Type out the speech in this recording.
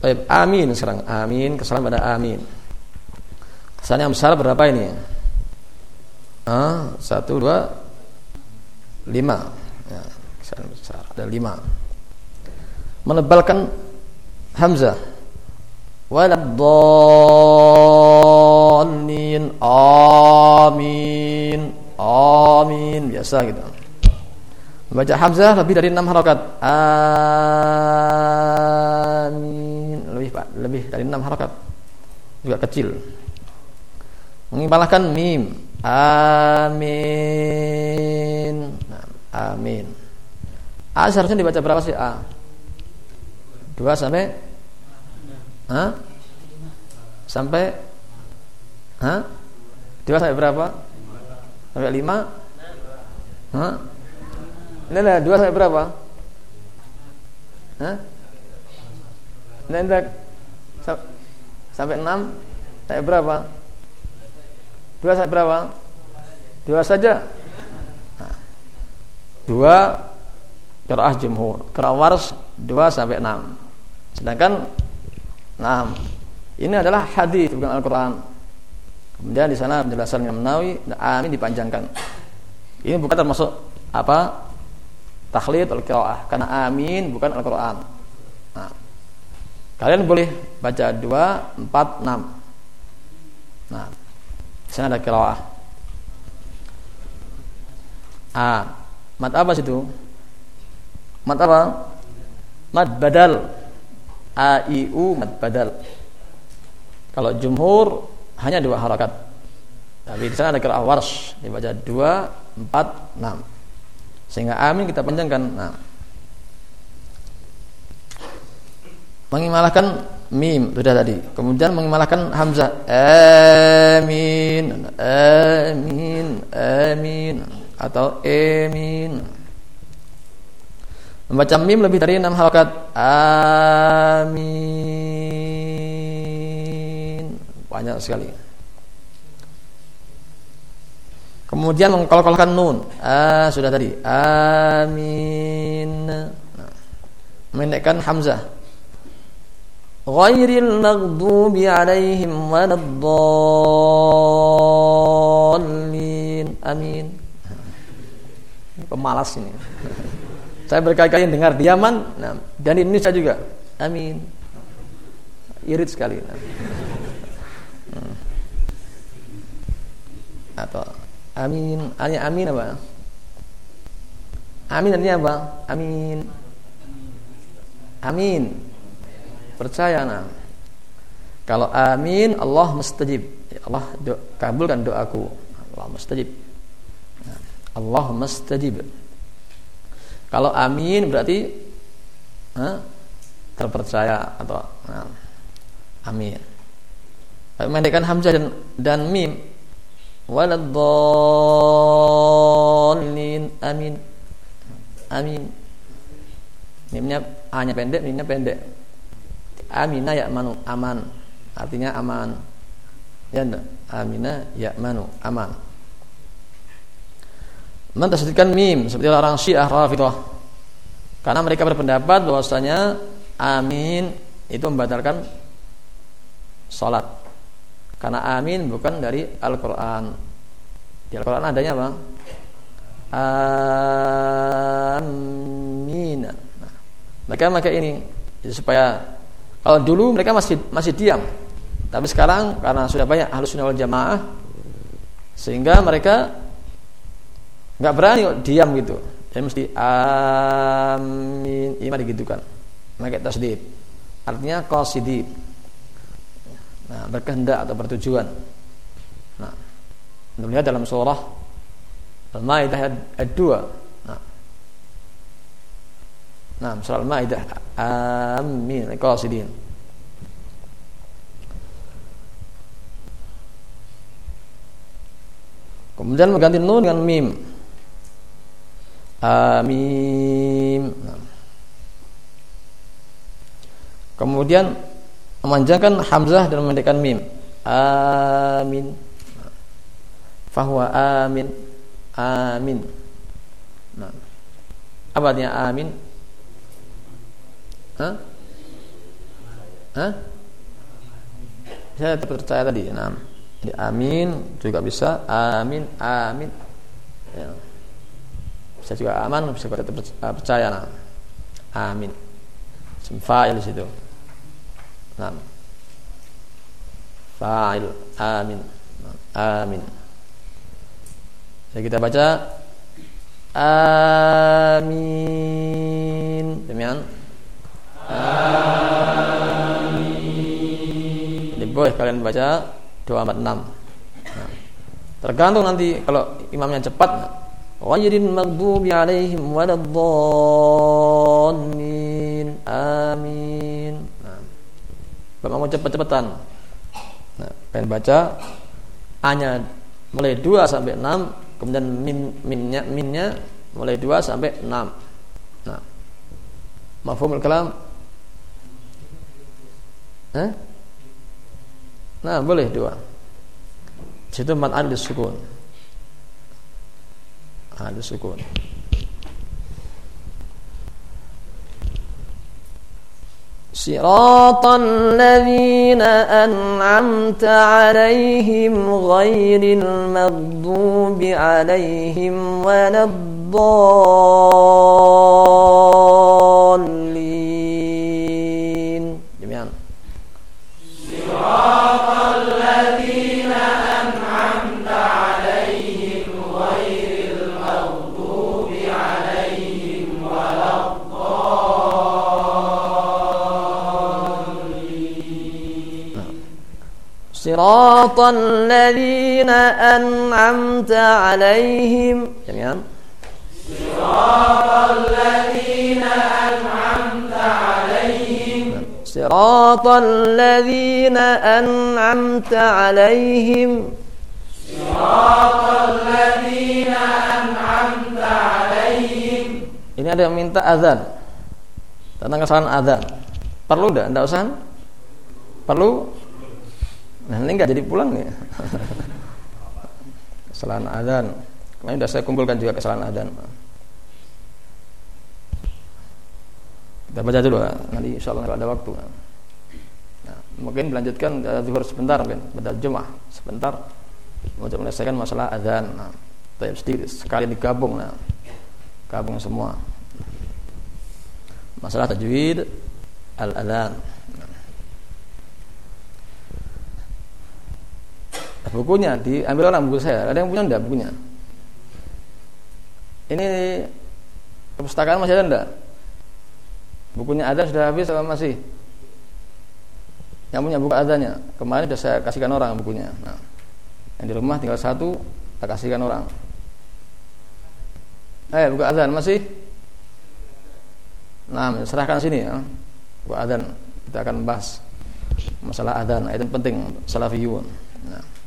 Baik, amin sekarang. Amin, kesalahan pada amin. Kesalahan yang besar berapa ini? Ah, satu, dua, lima. Ya, kesalahan besar. Ada lima. Menebalkan hamzah. Waladhdallin. Amin. Amin. Biasa gitu. Membaca hamzah lebih dari enam harokat. Amin. Lebih dari enam harokat. Juga kecil. Mengimpalkan mim. Amin. Amin. A seharusnya dibaca berapa sih A? Dua sampai Hah? Sampai Hah? Dua sampai berapa? Sampai lima? Ini ada dua sampai berapa? Hah? Ada sampai enam? Sampai berapa? Dua sampai berapa? Dua saja. Nah, dua kiraah jumhur. Kiraah wars dua sampai enam. Sedangkan enam ini adalah hadis bukan Al-Quran. Kemudian di sana penjelasan yang menawi amin dipanjangkan. Ini bukan termasuk apa taklid al-qiraah karena amin bukan Al-Qur'an. Nah, kalian boleh baca 2 4 6. Nah, di sana ada qiraah. A. Mat apa situ? Mat apa? Mat badal. A I U mat badal. Kalau jumhur hanya dua harakat. Tapi di sana ada qiraah warsh dibaca 2 4 6. Sehingga amin kita panjangkan. Nah. Mengimalahkan mim sudah tadi. Kemudian mengimalahkan hamzah. Amin. Amin. Amin atau amin. Membaca mim lebih dari enam halakat. Amin. Banyak sekali. Kemudian mengkolkolkan nun. Ah, sudah tadi. Amin. Nah, hamzah. Ghairil maghdubi alaihim waladdallin. Amin. Pemalas ini. Saya berkali-kali dengar di Yaman nah, dan di Indonesia juga. Amin. Irit sekali. Nah. Hmm. Atau Amin. Artinya amin apa? Amin artinya apa? Amin. Amin. Percaya nah. Kalau amin Allah mustajib. Ya Allah do, kabulkan doaku. Allah mustajib. Nah, Allah mustajib. Kalau amin berarti terpercaya atau nah, amin. Mendekkan hamzah dan, dan mim waladdallin amin amin mimnya hanya pendek mimnya pendek amina ya manu aman artinya aman ya enggak amina ya manu aman mentasdidkan mim seperti orang syiah rafidah karena mereka berpendapat bahwasanya amin itu membatalkan salat karena amin bukan dari Al-Quran. Di Al-Quran adanya apa? Amin. Nah, mereka pakai ini supaya kalau dulu mereka masih masih diam, tapi sekarang karena sudah banyak halus wal jamaah, sehingga mereka nggak berani diam gitu. Jadi mesti amin, iman digitukan. Pakai tasdid. Artinya qasidid nah, berkehendak atau bertujuan. Nah, lihat dalam surah Al-Maidah ayat 2. Nah. Surah Al-Maidah amin qasidin. Kemudian mengganti nun dengan mim. Amin. Nah. Kemudian memanjangkan hamzah dan memendekkan mim. Amin. Fahuwa amin. Amin. Nah. Apa artinya amin? Hah? Hah? Saya percaya tadi. Nah, jadi amin juga bisa. Amin, amin. Ya. Bisa juga aman, bisa juga percaya. Nah. Amin. Fa'il di situ. Nah. Fa'il. Amin. Amin. Jadi kita baca Amin. Demikian. Boleh kalian baca 246. Nah, tergantung nanti kalau imamnya cepat Ghairil maghdubi alaihim waladdallin. Amin. Nah, mau cepat-cepatan. Nah, pengen baca hanya mulai 2 sampai 6, kemudian min minnya minnya mulai 2 sampai 6. Nah. Mafhumul kalam? Eh? Nah, boleh dua. Situ man adil sukun. Adil sukun. صراط الذين أنعمت عليهم غير المغضوب عليهم ولا الضالين صراط الذين أنعمت عليهم جميعا صراط الذين أنعمت عليهم صراط الذين أنعمت عليهم صراط الذين أنعمت عليهم Ini ada yang minta azan tentang kesalahan azan. Perlu enggak? Enggak usah? Perlu? Nah, ini enggak jadi pulang nih. kesalahan azan. Kemarin sudah saya kumpulkan juga kesalahan azan. Kita baca dulu nanti insya Allah ada waktu. Nah, mungkin melanjutkan zuhur sebentar mungkin pada Jumat sebentar untuk menyelesaikan masalah azan. Nah, sedikit sekali digabung nah. Gabung semua. Masalah tajwid al-adzan. Bukunya diambil orang buku saya. Ada yang punya enggak bukunya? Ini perpustakaan masih ada enggak? Bukunya ada sudah habis atau masih? Yang punya buku adanya. Kemarin sudah saya kasihkan orang bukunya. Nah, yang di rumah tinggal satu, saya kasihkan orang. Eh, buku adzan masih? Nah, serahkan sini ya. Buku adzan. Kita akan bahas masalah adzan. Itu penting salafiyun. Nah.